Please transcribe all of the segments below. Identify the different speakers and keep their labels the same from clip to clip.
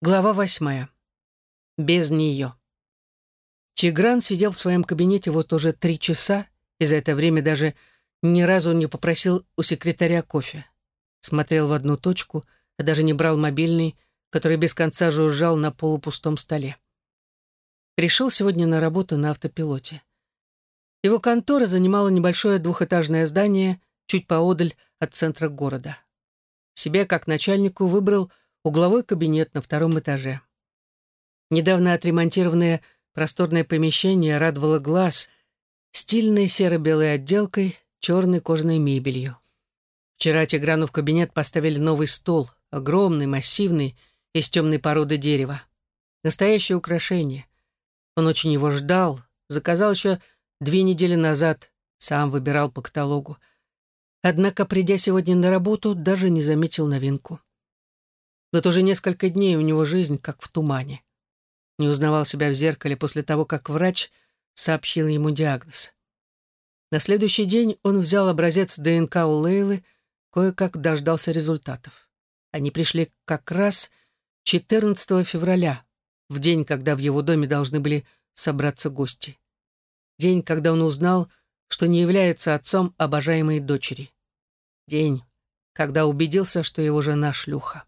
Speaker 1: Глава восьмая. Без нее. Тигран сидел в своем кабинете вот уже три часа, и за это время даже ни разу не попросил у секретаря кофе. Смотрел в одну точку, а даже не брал мобильный, который без конца жужжал на полупустом столе. Пришел сегодня на работу на автопилоте. Его контора занимала небольшое двухэтажное здание чуть поодаль от центра города. Себе, как начальнику, выбрал угловой кабинет на втором этаже. Недавно отремонтированное просторное помещение радовало глаз стильной серо-белой отделкой, черной кожаной мебелью. Вчера Тиграну в кабинет поставили новый стол, огромный, массивный, из темной породы дерева. Настоящее украшение. Он очень его ждал, заказал еще две недели назад, сам выбирал по каталогу. Однако, придя сегодня на работу, даже не заметил новинку. Вот уже несколько дней у него жизнь как в тумане. Не узнавал себя в зеркале после того, как врач сообщил ему диагноз. На следующий день он взял образец ДНК у Лейлы, кое-как дождался результатов. Они пришли как раз 14 февраля, в день, когда в его доме должны были собраться гости. День, когда он узнал, что не является отцом обожаемой дочери. День, когда убедился, что его жена шлюха.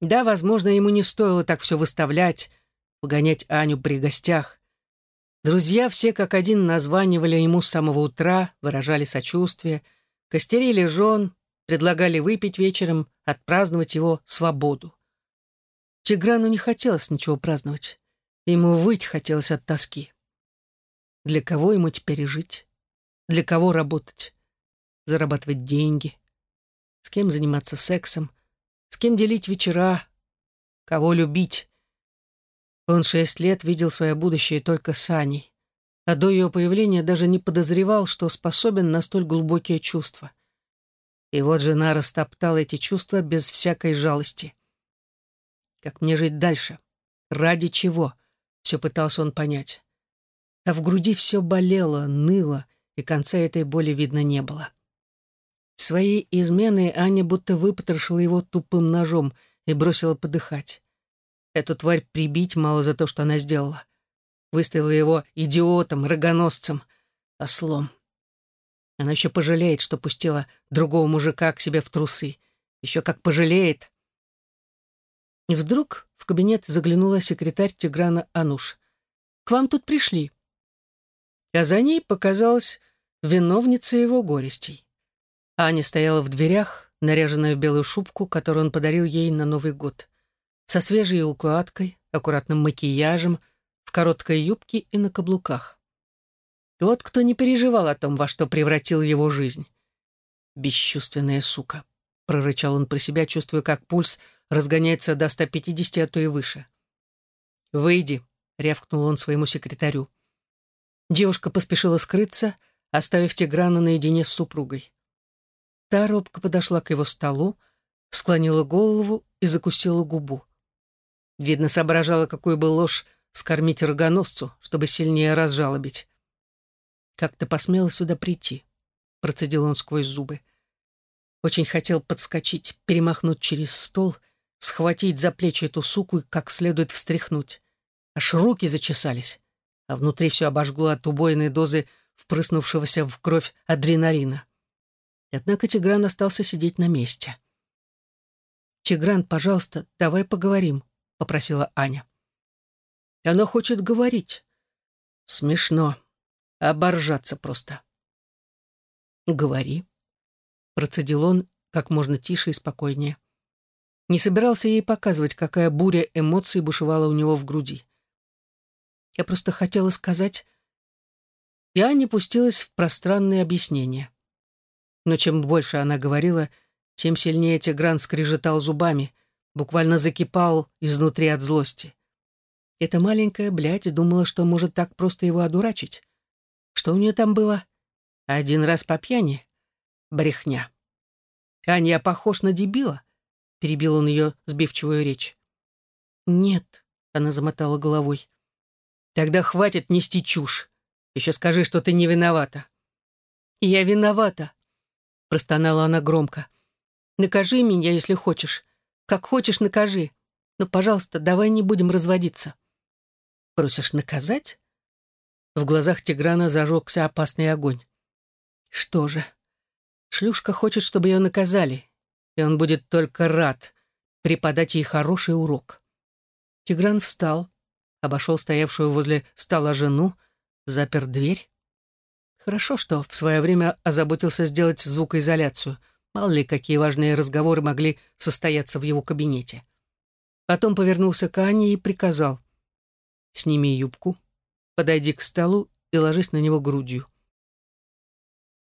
Speaker 1: Да, возможно, ему не стоило так все выставлять, погонять Аню при гостях. Друзья все как один названивали ему с самого утра, выражали сочувствие, костерили жен, предлагали выпить вечером, отпраздновать его свободу. Тиграну не хотелось ничего праздновать. Ему выть хотелось от тоски. Для кого ему теперь жить? Для кого работать? Зарабатывать деньги? С кем заниматься сексом? С кем делить вечера? Кого любить? Он шесть лет видел свое будущее только с Аней, а до ее появления даже не подозревал, что способен на столь глубокие чувства. И вот жена растоптала эти чувства без всякой жалости. Как мне жить дальше? Ради чего? Все пытался он понять. А в груди все болело, ныло, и конца этой боли видно не было. Своей изменой Аня будто выпотрошила его тупым ножом и бросила подыхать. Эту тварь прибить мало за то, что она сделала. Выставила его идиотом, рогоносцем, ослом. Она еще пожалеет, что пустила другого мужика к себе в трусы. Еще как пожалеет. И вдруг в кабинет заглянула секретарь Тиграна Ануш. «К вам тут пришли». А за ней показалась виновница его горестей. Аня стояла в дверях, наряженная в белую шубку, которую он подарил ей на Новый год, со свежей укладкой, аккуратным макияжем, в короткой юбке и на каблуках. Вот кто не переживал о том, во что превратил его жизнь. «Бесчувственная сука», — прорычал он про себя, чувствуя, как пульс разгоняется до 150, а то и выше. «Выйди», — рявкнул он своему секретарю. Девушка поспешила скрыться, оставив Тиграна наедине с супругой. Та робко подошла к его столу, склонила голову и закусила губу. Видно, соображала, какую бы ложь скормить рогоносцу, чтобы сильнее разжалобить. «Как ты посмела сюда прийти?» — процедил он сквозь зубы. Очень хотел подскочить, перемахнуть через стол, схватить за плечи эту суку и как следует встряхнуть. Аж руки зачесались, а внутри все обожгло от убойной дозы впрыснувшегося в кровь адреналина. Однако Тигран остался сидеть на месте. «Тигран, пожалуйста, давай поговорим», — попросила Аня. «Она хочет говорить. Смешно. Оборжаться просто». «Говори», — процедил он как можно тише и спокойнее. Не собирался ей показывать, какая буря эмоций бушевала у него в груди. Я просто хотела сказать... И Аня пустилась в пространные объяснения. Но чем больше она говорила, тем сильнее Тигран скрежетал зубами, буквально закипал изнутри от злости. Эта маленькая блядь думала, что может так просто его одурачить. Что у нее там было? Один раз по пьяни? Брехня. «Аня, я похож на дебила?» — перебил он ее сбивчивую речь. «Нет», — она замотала головой. «Тогда хватит нести чушь. Еще скажи, что ты не виновата». «Я виновата», — простонала она громко. «Накажи меня, если хочешь. Как хочешь, накажи. Но, пожалуйста, давай не будем разводиться. Просишь наказать? В глазах Тиграна зажегся опасный огонь. Что же? Шлюшка хочет, чтобы ее наказали, и он будет только рад преподать ей хороший урок. Тигран встал, обошел стоявшую возле стола жену, запер дверь. Хорошо, что в свое время озаботился сделать звукоизоляцию. Мало ли, какие важные разговоры могли состояться в его кабинете. Потом повернулся к Ане и приказал. «Сними юбку, подойди к столу и ложись на него грудью.